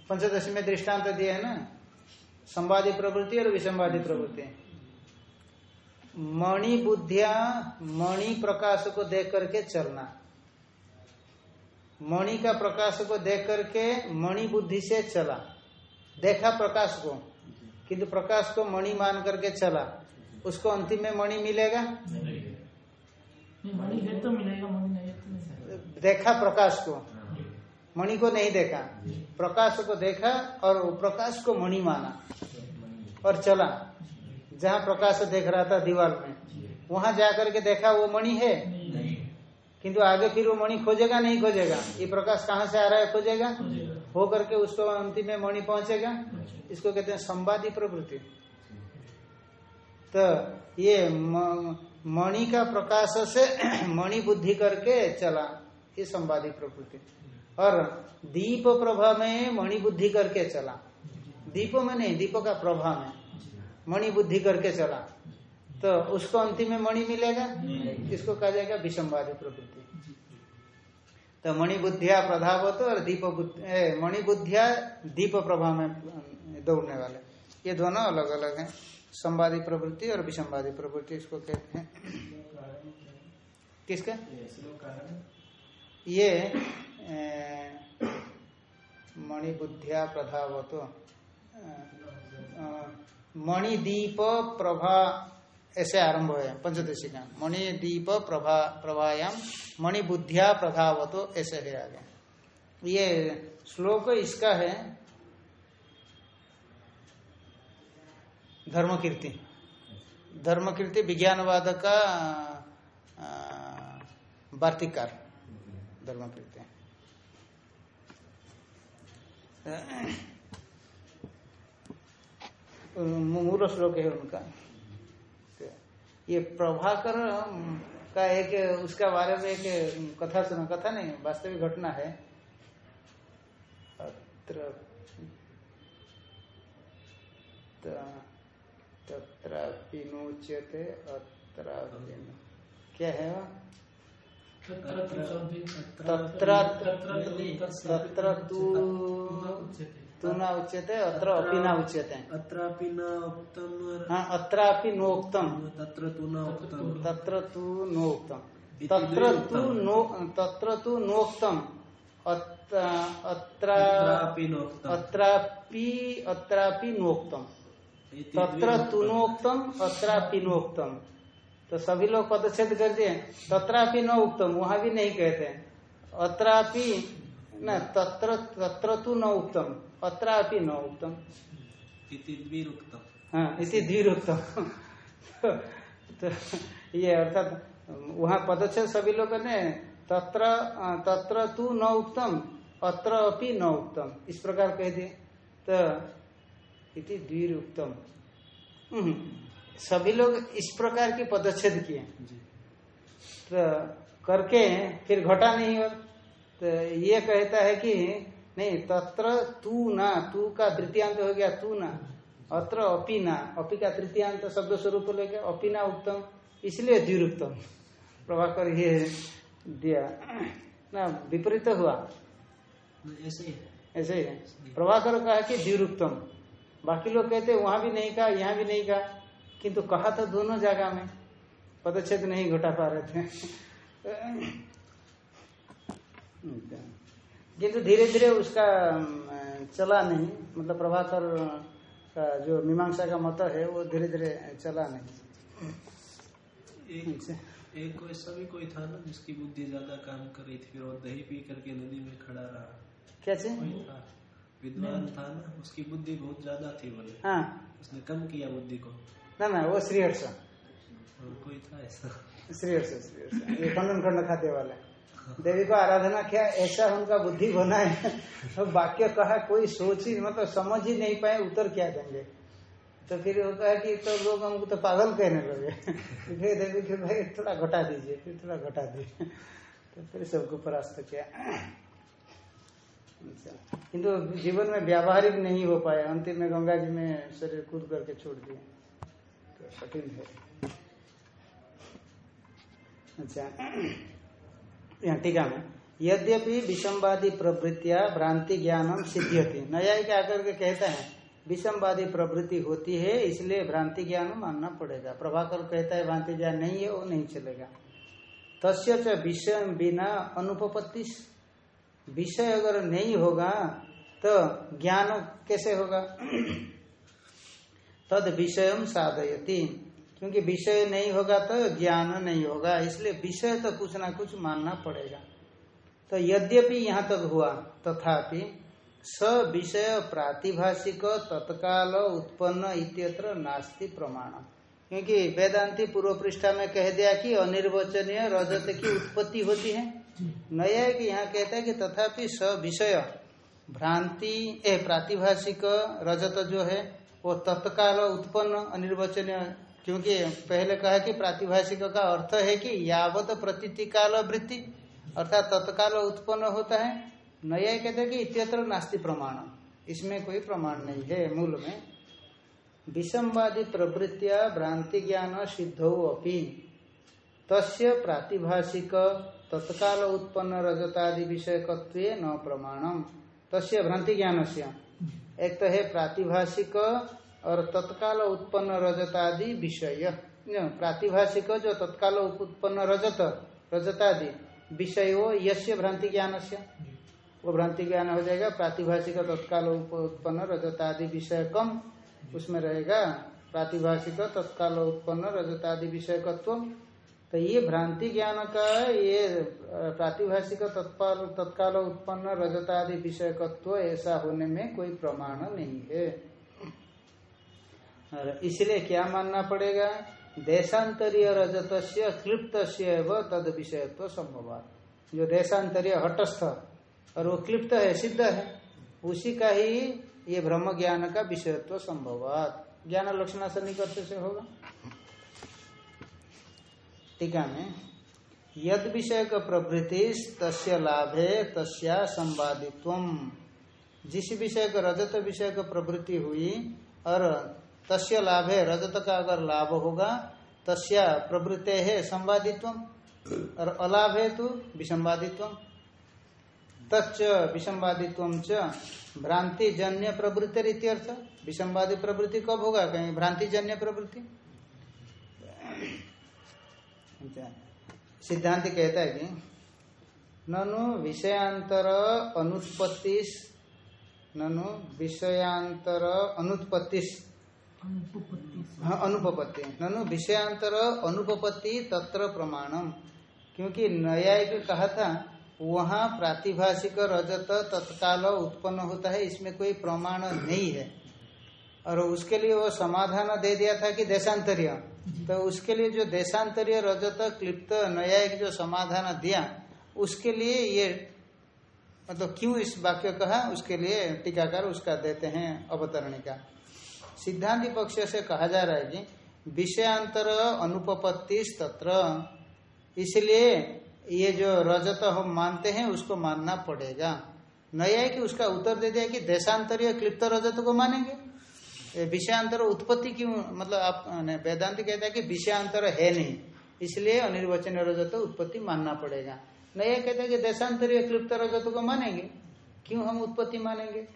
पंचदशी में दृष्टांत दिए है ना? संवादी प्रवृत्ति और विसंवादी प्रवृत्ति। मणि बुद्धिया मणि प्रकाश को देख करके चलना। मणि का प्रकाश को देख करके मणि बुद्धि से चला। देखा प्रकाश को किंतु प्रकाश को मणि मान करके चला। उसको अंतिम में मणि मिलेगा? नहीं मणि तो मिलेगा मणि नहीं तो नहीं। देखा प्रकाश को। मणि को नहीं देखा। प्रकाश को देखा और प्रकाश को मणि माना और चला। जहाँ प्रकाश देख रहा था दीवार में, वहाँ जाकर के देखा वो मणि है। किंतु आगे फिर वो मणि खोजेगा नहीं खोजेगा। ये प्रकाश कहाँ से आ रहा है खोजेगा? खोजेगा। हो करके उसको अंतिम में मणि पहुंचेगा। इसको कहते हैं संवादी प्रवृत्ति। तो ये मणि का प्रकाश से मणि बुद्धि करके चला। ये संवादी प्रवृत्ति। और दीप प्रभा में मणि बुद्धि करके चला। दीपों में नहीं दीपों का प्रभा में मणि बुद्धि करके चला। तो उसको अंतिम में मणि मिलेगा? इसको कहा जाएगा? विसंवादी प्रवृत्ति। तो मणि बुद्धिया प्रधावत और दीप मणि बुद्धिया दीप प्रभा में दौड़ने वाले। ये दोनों अलग अलग हैं। संवादी प्रवृत्ति और विसंवादी प्रवृत्ति इसको कहते हैं। किसका? ये ए, मणि बुद्धिया प्रधावत मणिदीप प्रभा ऐसे आरंभ है पंचदशी का मणिदीप प्रभा प्रभायाम मणिबुद्धिया प्रधावतो ऐसे है आगे। ये श्लोक इसका है धर्मकीर्ति। धर्मकीर्ति विज्ञानवाद का आ, वार्तिकार धर्मकीर्ति मूल श्लोक है उनका। ये प्रभाकर का एक उसका बारे में एक कथा सुना कथा नहीं वास्तविक घटना है। अत्र त- तत्रापि नोच्यते अत्रापि न- क्या है वो तत्र तु तु- तू। न उच्यते अत्र अपि न उच्यते अत्रापि न उक्तम हाँ अत्रापि नोक्तम तत्र तु न उक्तम तत्र तू नोक्तम तत्र। तू नो तत्र तू नोक्तम अत्र अत्र अत्रापि नोक्तम अत्रापि अत्रापि नोक्तम तत्र द्विरुक्तम्। तुनोक्तम अत्रापि नोक्तम तो सभी लोग पदच्छेद कर दिए। तत्रापि न उक्तम वहाँ भी नहीं कहते अत्रापि न तत्र तत्र तू न उक्तम अत्रापि न उक्तम। इति हाँ इति धीर उत्तम तो ये अर्थात वहाँ पदच्छेद सभी लोग ने तत्र तत्र तू न उक्तम अत्र अपि न उक्तम इस प्रकार कह दिए। तो इति द्वीर उत्तम हम्म, सभी लोग इस प्रकार की पदच्छेद किए। तो करके फिर घटा नहीं हो तो ये कहता है कि नहीं तत्र तू ना तू का तृतीयांत हो गया तू ना। अत्र अपि ना। अपि का तृतीयांत शब्द स्वरूप लेके अपि ना उत्तम इसलिए द्विरुक्तम। प्रभाकर ये दिया। ना विपरीत हुआ। ऐसे ही ऐसे ही। प्रभाकर कहा कि द्विरुक्तम। बाकी लोग कहते हैं वहाँ भी नहीं कहा यहाँ भी नहीं कहा। किंतु कहा था दोनों जगह में पदच्छेद नहीं घटा पा रहे थे। किंतु धीरे धीरे उसका चला नहीं मतलब प्रभाकर का जो मीमांसा का मत है वो धीरे धीरे चला नहीं। एक अच्छा। एक कोई सभी कोई था ना जिसकी बुद्धि ज़्यादा काम कर रही थी फिर वो दही पी करके नदी में खड़ा रहा? क्या था? विद्वान था ना उसकी बुद्धि बहुत ज़्यादा थी बोले। हाँ। उसने कम किया बुद्धि को। ना ना, वो श्रीहर्ष श्रीहर्ष श्रीहर्ष ये खंडन खंड खाते वाले। देवी को आराधना किया, ऐसा उनका बुद्धि बना है। तो वाक्य कहा, कोई सोच ही मतलब समझ ही नहीं पाए, उत्तर क्या देंगे? तो फिर वो कहा कि तो लोग हमको तो पागल कहने लगे। फिर देवी के भाई, थोड़ा घटा दीजिए, फिर थोड़ा घटा दीजिए। तो फिर सबको परास्त किया। अच्छा। किंतु जीवन में व्यावहारिक नहीं हो पाया। अंतिम में गंगा जी में शरीर कूद करके छोड़ तो कठिन है अच्छा। यहाँ टीका में, यद्यपि विषमवादी प्रवृत्तिया भ्रांति ज्ञानम सिद्ध्यति। न्यायिक आकर के कहता है, विषमवादी प्रवृत्ति होती है, इसलिए भ्रांति ज्ञान मानना पड़ेगा। प्रभाकर कहता है, भ्रांति ज्ञान नहीं है, वो नहीं चलेगा। तस्य च विषय बिना अनुपत्ति विषय अगर नहीं होगा तो ज्ञान कैसे होगा? तद विषय साधयती। क्योंकि विषय नहीं होगा तो ज्ञान नहीं होगा, इसलिए विषय तो कुछ ना कुछ मानना पड़ेगा। तो यद्यपि यहाँ तक हुआ, तथापि स विषय प्रातिभाषिक तत्काल उत्पन्न इत्यत्र नास्ति प्रमाण। क्योंकि वेदांति पूर्व पृष्ठा में कह दिया कि अनिर्वचनीय रजत की उत्पत्ति होती है। नया कि यहाँ कहता है कि तथापि स विषय, भ्रांति, ए, प्रातिभाषिक रजत जो है वो तत्काल उत्पन्न अनिर्वचनीय, क्योंकि पहले कहा कि प्रातिभाषिक का अर्थ है कि यावत प्रतीति काल वृत्ति, अर्थात तत्काल उत्पन्न होता है। नया कहते कि इत्यत्र नास्ति प्रमाण। इसमें कोई प्रमाण नहीं है मूल में। विषमवादी प्रवृत्तिया भ्रांति ज्ञान सिद्धौ अपि। तस्य प्रातिभाषिक तत्काल उत्पन्न रजतादि विषयकत्व न प्रमाणम। तस्य भ्रांति ज्ञान से एक तो है प्रातिभाषिक और तत्काल उत्पन्न रजतादि विषय। प्रातिभाषिक जो तत्काल उत्पन्न रजत, रजतादि विषय यश्य भ्रांति ज्ञान से वो भ्रांति ज्ञान हो जाएगा, प्रातिभाषिक तत्काल उत्पन्न रजतादि विषय कम, उसमें रहेगा प्रातिभाषिक तत्काल उत्पन्न रजतादि विषय तत्व तो ये भ्रांति ज्ञान का ये प्रातिभाषिक तत्काल तत्काल उत्पन्न रजतादि विषयकत्व ऐसा होने में कोई प्रमाण नहीं है। और इसलिए क्या मानना पड़ेगा? देशांतरीय रजत से क्लिप्त तद विषयत्व संभव जो देशांतरीय हटस्थ, और वो क्लिप्त है, सिद्ध है, उसी का ही ये ब्रह्म ज्ञान का विषयत्व संभव ज्ञान लक्षणा सन्निकर्ष से होगा। टीका में, यद विषय का प्रवृत्ति तस्य लाभे तस्या संवादित्व जिस विषय का रजत विषय का प्रवृत्ति हुई, और तस्य लाभे रजत का अगर लाभ होगा, तस्या प्रवृत्ति है संवादित्व और अलाभ है तो विसंवादित्व तच्च विसंवादित्व च भ्रांति जन्य प्रवृत्ति इत्यर्थ विसंवादी प्रवृत्ति कब होगा? कहीं भ्रांति जन्य प्रवृत्ति सिद्धांत कहता है कि ननु विषयांतर अनुत्पत्ति ननु विषयांतर अनुत्पत्ति हाँ अनुपपत्ति ननु विषयांतर अनुपपत्ति तत्र प्रमाणम। क्योंकि न्यायिक कहा था वहाँ प्रातिभाषिक रजत तत्काल उत्पन्न होता है इसमें कोई प्रमाण नहीं है। और उसके लिए वो समाधान दे दिया था कि देशांतरीय। तो उसके लिए जो देशांतरीय रजत क्लिप्त न्यायिक जो समाधान दिया उसके लिए ये मतलब क्यों इस वाक्य कहा उसके लिए टीकाकार उसका देते हैं अवतरणिका। सिद्धांत पक्ष से कहा जा रहा है कि विषयांतर अनुपपत्ति तत्र। इसलिए ये जो रजत हम मानते हैं, उसको मानना पड़ेगा। नया है कि उसका उत्तर दे दिया कि देशांतरीय क्लिप्त रजत को मानेंगे। विषयांतर उत्पत्ति क्यों मतलब आप वेदांत कहता है कि विषयांतर है नहीं। इसलिए अनिर्वचन रजत उत्पत्ति मानना पड़ेगा। नया कहता है कि देशांतरीय क्लिप्त रजत को मानेंगे। क्यों हम उत्पत्ति मानेंगे?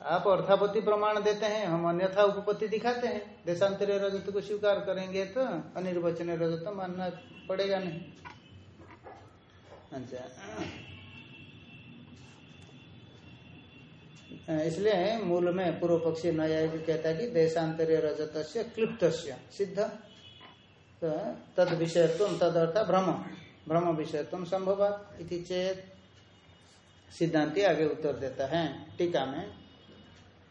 आप अर्थापत्ति प्रमाण देते हैं, हम अन्यथा उपपत्ति दिखाते हैं। देशांतरीय रजत को स्वीकार करेंगे तो अनिर्वचन रजत तो मानना पड़ेगा नहीं। अच्छा। इसलिए मूल में पूर्व पक्षी न्याय कहता है कि देशांतरीय रजत से क्लिप्त सिद्ध। तो तद विषयत्व तद अर्थ भ्रम भ्रम विषयत्व संभव इति चेत सिद्धांति आगे उत्तर देता है। टीका में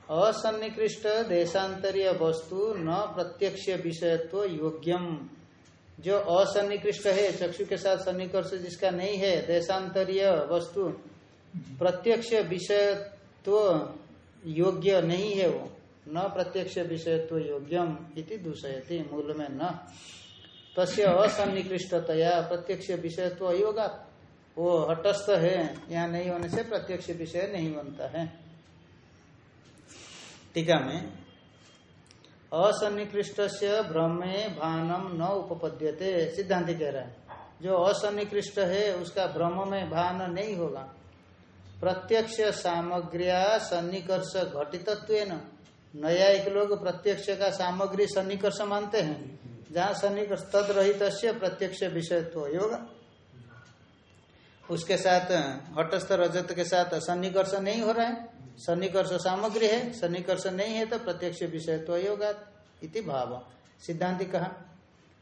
असन्निकृष्ट देशांतरीय वस्तु न प्रत्यक्ष विषयत्व योग्यम। जो असन्निकृष्ट है, चक्षु के साथ सन्निकर्ष जिसका नहीं है, देशांतरीय वस्तु, प्रत्यक्ष विषयत्व योग्य नहीं है वो। न प्रत्यक्ष विषयत्व योग्यम इति दूषयती, मूल में न। तस्य असन्निकृष्टतया प्रत्यक्ष विषयत्व अयोगा वो हटस्थ है, यहाँ नहीं होने से प्रत्यक्ष विषय नहीं बनता है। टीका में असन्निकृष्ट से ब्रह्मे भानम न उपपद्यते, सिद्धांत कह रहा है। जो असन्निकृष्ट है, उसका ब्रह्म में भान नहीं होगा। प्रत्यक्ष सामग्रिया सन्निकर्ष घटितत्व एक लोग प्रत्यक्ष का सामग्री सन्निकर्ष मानते हैं। जहाँ सन्निकर्ष तद रहित प्रत्यक्ष विषयत्व होगा। उसके साथ, हटस्थ रजत के साथ सन्निकर्ष नहीं हो रहा है। सन्निकर्ष सामग्री है सन्निकर्ष नहीं है तो प्रत्यक्ष विषय तो योगा इति भाव। सिद्धांति कहा।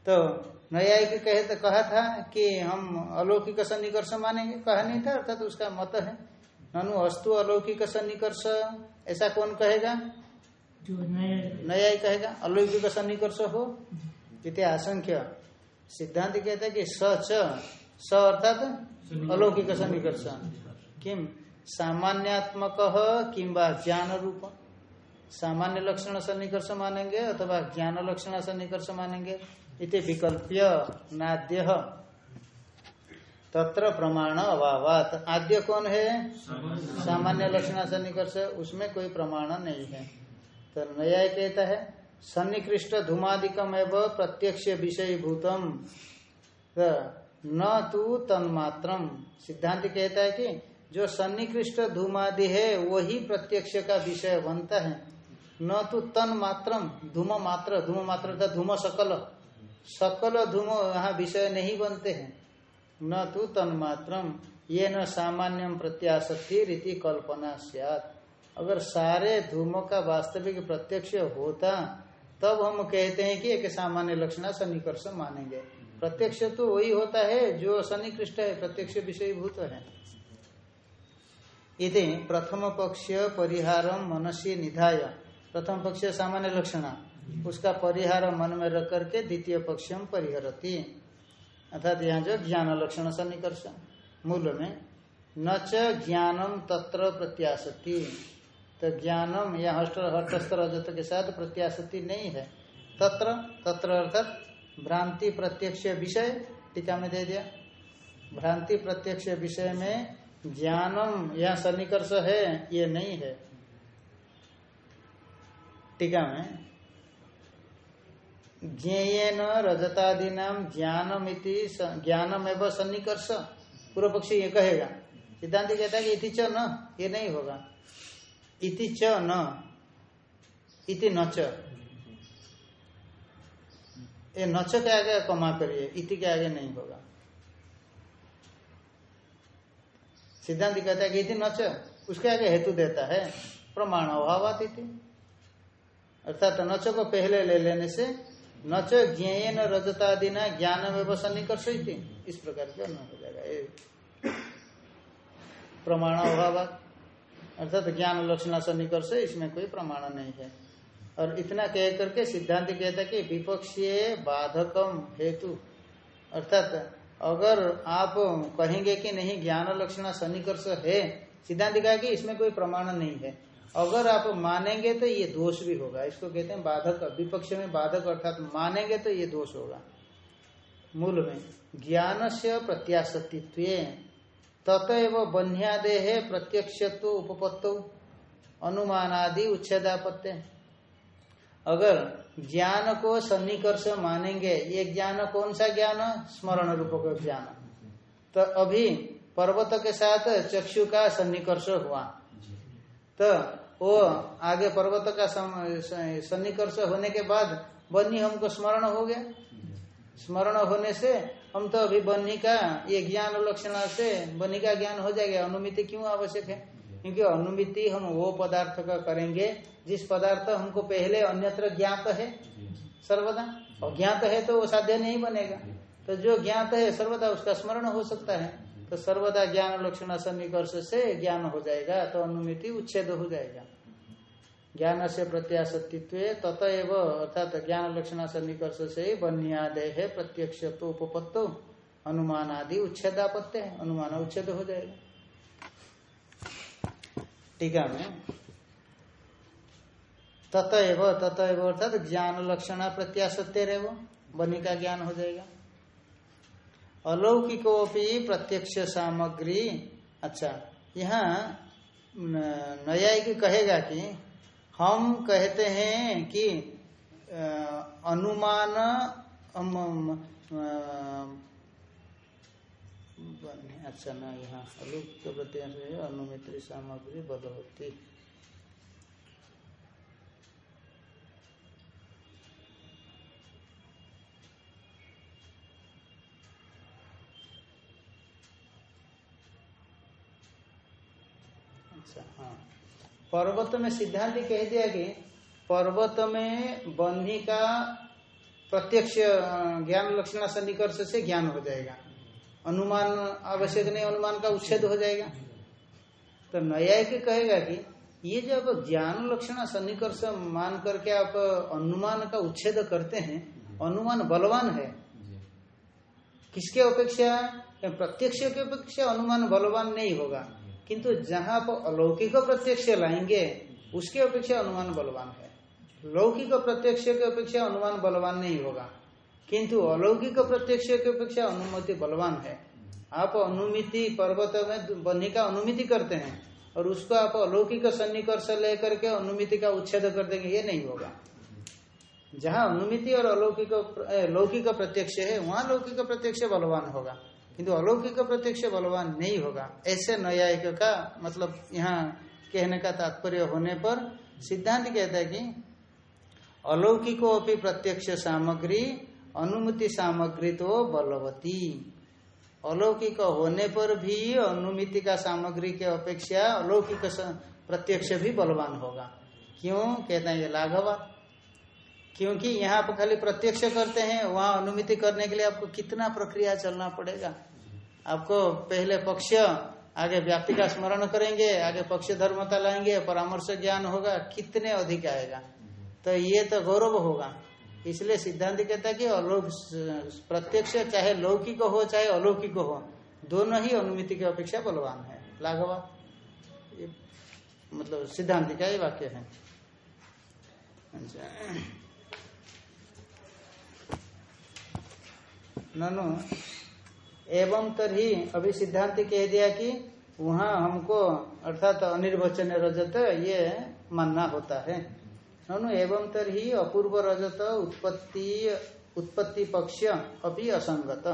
तो न्यायिक कहे तो कहा था कि हम अलौकिक सन्निकर्ष मानेंगे कहा नहीं था अर्थात तो उसका मत है। ननु अस्तु अलौकिक सन्निकर्ष ऐसा कौन कहेगा? न्यायिक कहेगा अलौकिक सन्निकर्ष हो। इति आशंक्य सिद्धांत कहता है कि सच स अर्थात अलौकिक सन्निकर्ष। किम? सामान्यात्मक किंबा ज्ञान रूप सामान्य लक्षण सन्निकर्ष मानेंगे अथवा ज्ञान लक्षण सन्निकर्ष मानेंगे। इति विकल्प्य नाद्य। तत्र प्रमाण अभावात। आद्य कौन है? सामान्य लक्षण सन्निकर्ष उसमें कोई प्रमाण नहीं है। तो नया कहता है, सन्निकृष्ट धूमादिकम एवं प्रत्यक्ष विषय भूतम न तू तन्मात्रम। सिद्धांत कहता है कि जो सन्निकृष्ट धूमादि है, वही प्रत्यक्ष का विषय बनता है। न तो तन मात्रम, धूम मात्र धूम मात्र का धूम सकल। सकल धूम यहाँ विषय नहीं बनते हैं। न तो तन मात्रम, ये न सामान्य प्रत्याशक्ति रीति कल्पना सियात। अगर सारे धूमों का वास्तविक प्रत्यक्ष होता, तब हम कहते हैं कि एक सामान्य लक्षण सन्निकर्ष मानेंगे। प्रत्यक्ष तो वही होता है, जो सन्निकृष्ट है, प्रत्यक्ष विषय भूत है। इति प्रथम पक्ष परिहारम मनसी निधाय। प्रथम पक्ष सामान्य लक्षण। उसका परिहार मन में रख करके द्वितीय पक्षम परिहरती। अर्थात यहाँ जो ज्ञान लक्षण सन्निकर्ष। मूल में, न च ज्ञानम तत्र प्रत्याशक्ति तो ज्ञानम या हस्त हटस्थ रजत के साथ प्रत्याशक्ति नहीं है। तत्र तत्र अर्थात भ्रांति प्रत्यक्ष विषय टीका में दे दिया। भ्रांति प्रत्यक्ष विषय में ज्ञानम या सन्निकर्ष है, ये नहीं है। टीका में, ज्ञेयन रजतादि नाम ज्ञानम इति ज्ञानम एवं सन्निकर्ष। पूर्व पक्षी ये कहेगा। सिद्धांत कहता है कि इति च न, ये नहीं होगा। इति च न, इति न च। ये नच के आगे कमा करिए, इति के आगे नहीं होगा। सिद्धांत कहता है कि इति नच, उसके आगे हेतु देता है प्रमाण अभाव इति अर्थात नच को पहले ले लेने से नच ज्ञेय न रजतादि न ज्ञान में सन्निकर्ष इस प्रकार के न हो जाएगा। ये प्रमाण अभाव अर्थात ज्ञान लक्षण सन्निकर्ष इसमें कोई प्रमाण नहीं है। और इतना कह करके सिद्धांत कहता है कि विपक्षीय बाधकम हेतु। अर्थात अगर आप कहेंगे कि नहीं, ज्ञान लक्षण सन्निकर्ष है, सिद्धांत कहा कि इसमें कोई प्रमाण नहीं है। अगर आप मानेंगे तो ये दोष भी होगा। इसको कहते हैं बाधक विपक्ष में बाधक, अर्थात मानेंगे तो ये दोष होगा। मूल में ज्ञान से प्रत्याशक्तित्व ततएव बन्यादेह प्रत्यक्षत्व उपपत्त, अनुमानादि उच्छेदापत्य अगर ज्ञान को सन्निकर्ष मानेंगे। ये ज्ञान कौन सा ज्ञान? स्मरण रूप का ज्ञान। तो अभी पर्वत के साथ चक्षु का सन्निकर्ष हुआ। तो वो आगे पर्वत का सन्निकर्ष होने के बाद बन्नी हमको स्मरण हो गया। स्मरण होने से हम तो अभी बन्नी का, ये ज्ञान लक्षण से बन्नी का ज्ञान हो जाएगा। अनुमिति क्यों आवश्यक है? क्योंकि अनुमिति हम वो पदार्थ का करेंगे, जिस पदार्थ हमको पहले अन्यत्र ज्ञात है, सर्वदा। और ज्ञात है तो वो साध्य नहीं बनेगा। तो जो ज्ञात है, सर्वदा उसका स्मरण हो सकता है। तो सर्वदा ज्ञान लक्षण सन्निकर्ष से ज्ञान हो जाएगा तो अनुमिति उच्छेद हो जाएगा। ज्ञान से प्रत्याशक्तित्व ततएव, अर्थात ज्ञान लक्षण सन्निकर्ष से बन्यादेह प्रत्यक्ष तो उपपत्तो अनुमान आदि उच्छेदापत्य अनुमान उच्छेद हो जाएगा। टीका में। ततएव ततएव अर्थात ज्ञान लक्षण प्रत्याशत्य रेव बनी का ज्ञान हो जाएगा। अलौकिकोपी प्रत्यक्ष सामग्री अच्छा यहाँ न्यायिक कहेगा कि हम कहते हैं कि अनुमान अच्छा ना यहाँ अलुप्त प्रत्यय अनुमित्री सामग्री बदलती। अच्छा, हाँ। पर्वत में सिद्धांत कह दिया कि पर्वत में बंधी का प्रत्यक्ष ज्ञान लक्षण सन्निकर्ष से ज्ञान हो जाएगा। अनुमान आवश्यक नहीं अनुमान का उच्छेद हो जाएगा। तो न्यायिक कहेगा कि ये जो आप ज्ञान लक्षण सन्निकर्ष मान करके आप अनुमान का उच्छेद करते हैं अनुमान बलवान है। किसके अपेक्षा? प्रत्यक्ष की अपेक्षा अनुमान बलवान नहीं होगा। किंतु जहाँ आप अलौकिक प्रत्यक्ष लाएँगे उसके अपेक्षा अनुमान बलवान है। लौकिक प्रत्यक्ष की अपेक्षा अनुमान बलवान नहीं होगा। किंतु अलौकिक प्रत्यक्ष की अपेक्षा अनुमति बलवान है। आप अनुमिति पर्वत में बन्ही का अनुमिति करते हैं और उसको आप अलौकिक सन्निकर्ष लेकर के अनुमिति का उच्छेद कर देंगे, ये नहीं होगा। जहाँ अनुमिति और अलौकिक लौकिक प्रत्यक्ष है, वहाँ लौकिक प्रत्यक्ष बलवान होगा। किंतु अलौकिक प्रत्यक्ष बलवान नहीं होगा। ऐसे न्यायिक का मतलब यहाँ कहने का तात्पर्य होने पर सिद्धांत कहता है कि अलौकिको अपनी प्रत्यक्ष सामग्री अनुमति सामग्री तो बलवती। अलौकिक होने पर भी अनुमिति का सामग्री के अपेक्षा अलौकिक प्रत्यक्ष भी बलवान होगा। क्यों? कहते हैं ये लाघवा। क्योंकि यहाँ आप खाली प्रत्यक्ष करते हैं, वहाँ अनुमिति करने के लिए आपको कितना प्रक्रिया चलना पड़ेगा? आपको पहले पक्ष, आगे व्याप्ति का स्मरण करेंगे, आगे पक्ष धर्मता लाएँगे, परामर्श ज्ञान होगा, कितने अधिक आएगा? तो ये तो गौरव होगा। इसलिए सिद्धांत कहता है कि अलौक प्रत्यक्ष चाहे लौकिक हो, चाहे अलौकिक हो, दोनों ही अनुमिति की अपेक्षा बलवान है। लाघवा। मतलब सिद्धांत का ये वाक्य है। अच्छा। ननु, एवं तरी अभी सिद्धांत कह दिया कि वहाँ हमको अर्थात अनिर्वचन रजत ये मानना होता है। ननु एवं तरी अपूर्व रजत उत्पत्ति उत्पत्ति पक्ष अभी असंगत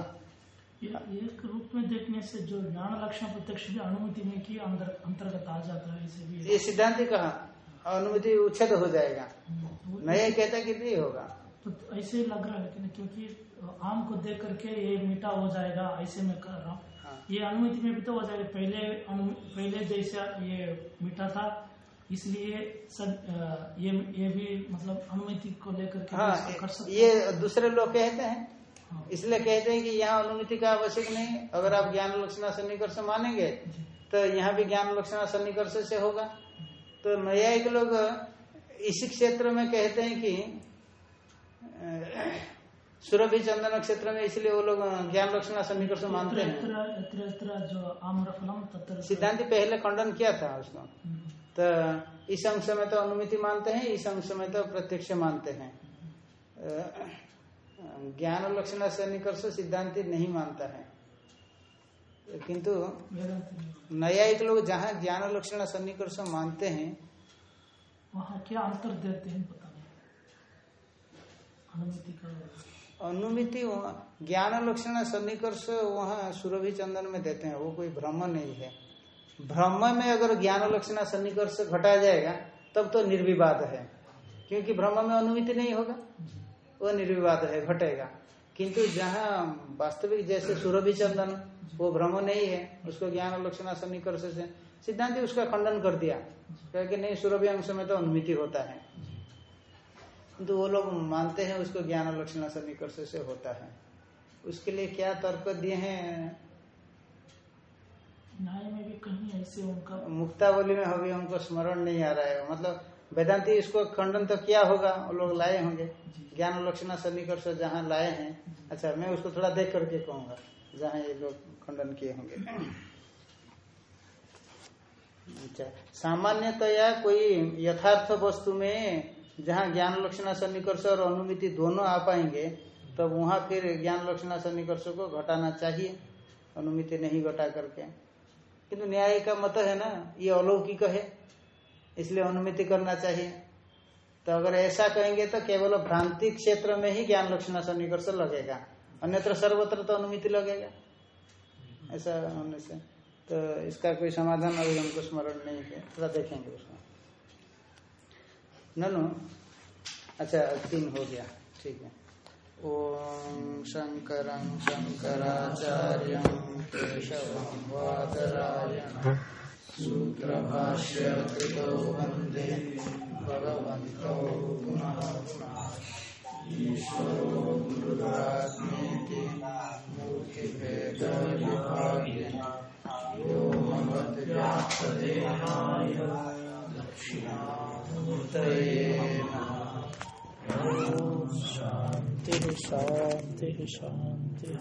एक रूप में देखने से जो ज्ञान लक्षण प्रत्यक्ष भी अनुमति में की अंदर अंतर्गत आ जाता है इसे भी ये सिद्धांत कहा अनुमति उच्छेद हो जाएगा। तो नहीं कहता कि नहीं होगा। तो ऐसे ही लग रहा है क्योंकि आम को देख करके ये मीठा हो जाएगा ऐसे मैं कर रहा हाँ। हूँ। ये अनुमति में भी तो हो जाएगा पहले पहले जैसा ये मीठा था इसलिए सब ये ये भी मतलब अनुमति को लेकर के हाँ कर सकते ये दूसरे लोग कहते हैं। हाँ। इसलिए कहते हैं कि यहाँ अनुमति का आवश्यक नहीं। अगर आप ज्ञान लक्षणा सन्निकर्ष मानेंगे तो यहाँ भी ज्ञान लक्षणा सन्निकर्ष से होगा। तो नया एक लोग इसी क्षेत्र में कहते हैं कि सुरभि चंदन क्षेत्र में इसलिए वो लोग ज्ञान लक्षणा सन्निकर्ष मानते हैं। सिद्धांत पहले खंडन किया था उसको। हम्म। तो इस अंश में तो अनुमिति मानते हैं इस अंश में तो प्रत्यक्ष मानते हैं। ज्ञान लक्षण से निकर्ष सिद्धांति नहीं मानता है। किंतु। न्यायिक लोग जहाँ ज्ञान लक्षण सन्निकर्ष मानते हैं वहाँ क्या अंतर देते हैं पता नहीं। अनुमिति ज्ञान लक्षण सन्निकर्ष वहाँ सुरभि चंदन में देते हैं वो कोई भ्रम नहीं है। भ्रम में अगर ज्ञान लक्षण सन्निकर्ष घटाया जाएगा, तब तो निर्विवाद है। क्योंकि भ्रम में अनुमिति नहीं होगा, वो निर्विवाद है, घटेगा। किंतु जहाँ वास्तविक जैसे सुरभि चंदन, वो भ्रम नहीं है, उसको ज्ञान लक्षणा सन्निकर्ष से सिद्धांत उसका खंडन कर दिया। कह नहीं, सुरभि अंश में तो अनुमिति होता है। किंतु वो लोग मानते हैं उसको ज्ञान लक्षणा सन्निकर्ष से होता है। उसके लिए क्या तर्क दिए हैं? न्याय में भी कहीं ऐसे उनका मुक्तावली में अभी हमको स्मरण नहीं आ रहा है। मतलब वेदांति इसको खंडन तो किया होगा वो लोग लाए होंगे। ज्ञान लक्षणा सन्निकर्ष जहाँ लाए हैं। अच्छा मैं उसको थोड़ा देख करके कहूँगा जहाँ ये लोग खंडन किए होंगे। अच्छा सामान्यतया कोई यथार्थ वस्तु में जहाँ ज्ञान लक्षणा सन्निकर्ष और अनुमिति दोनों आ पाएँगे तब वहाँ फिर ज्ञान लक्षणा सन्निकर्ष को घटाना चाहिए अनुमिति नहीं घटा करके। किंतु न्याय का मत है ना, ये अलौकिक है, इसलिए अनुमिति करना चाहिए। तो अगर ऐसा कहेंगे तो केवल भ्रांति क्षेत्र में ही ज्ञान लक्षणा सन्निकर्ष लगेगा, अन्यत्र सर्वत्र तो अनुमिति लगेगा। ऐसा होने से तो इसका कोई समाधान अभी हमको स्मरण नहीं है, थोड़ा देखेंगे उसमें ननु अच्छा तीन हो गया, ठीक है। ओम शंकर शंकराचार्य केशव वादरायण सूत्रभाष्य कृतो वंदे भगवन्तौ पुनः ईश्वरो गुरुरात्मेति ॐ शान्तिः शांति शांति शांति